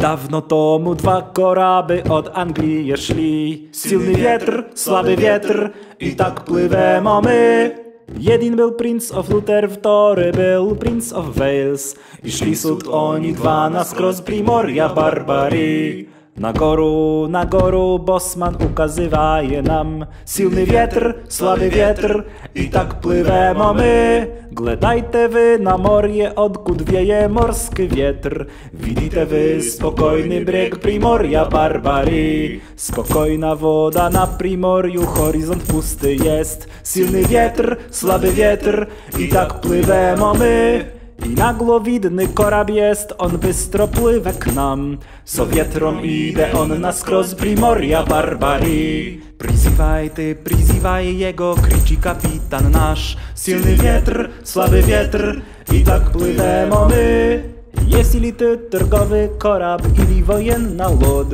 Dawno tomu dwa koraby od Anglii szli. Silny wietr, słaby wietr i tak pływemo my. Jeden był Prince of Luther, wtory był Prince of Wales. I szli sud oni dwa na skroz Primoria Barbarii. Na goru, na goru Bosman ukazywaje nam Silny wietr, słaby wietr i tak pływemo my. Gledajte wy na morje, odkud wieje morski wietr Widzite wy spokojny brzeg Primoria Barbarii Spokojna woda na Primoriu, horyzont pusty jest. Silny wietr, słaby wietr i tak pływemo my i nagło widny korab jest, on bystro pływa k nam. Sowietrom idę on na skroz Primoria Barbarii. Prizywaj ty, prizywaj jego, kriczy kapitan nasz. Silny wietr, słaby wietr i tak pływemo my. Jest ili ty targowy korab, ili wojenna łod.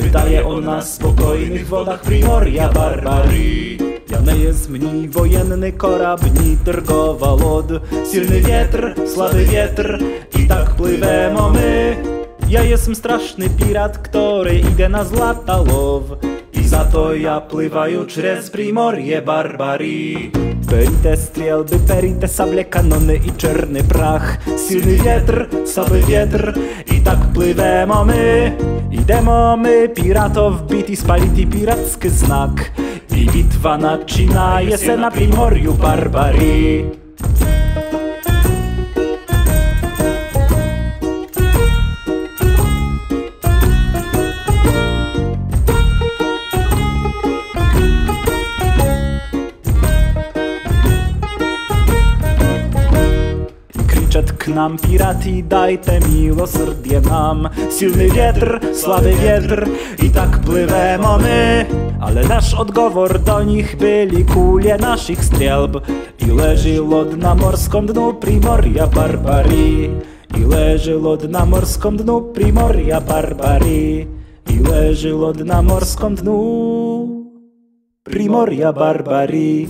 Pytaje on na spokojnych wodach Primoria Barbarii. Ja nie jest mniej wojenny korab, ni drgowa lod. Silny wietr, słaby wietr i tak pływemo my. Ja jestem straszny pirat, który idę na zlata low. I za to ja pływaju przez Primorie Barbarii. Perite strzelby, perite sable, kanony i czerny prach. Silny wietr, słaby wietr i tak pływemo my. Idemo my, piratów bit i spaliti piracki znak. I bitwa naczynaje se na Primoriu Barbarii. Krzyczet k nam pirati, dajte miłosierdzie nam. Silny wietr, słaby wietr i tak pływemo my. Ale nasz odgovor do nich byli kulie naszych strzelb. I leży lod na morskim dnu Primoria Barbarii I leży lod na morskim dnu Primoria Barbarii I leży lod na morskim dnu Primoria Barbarii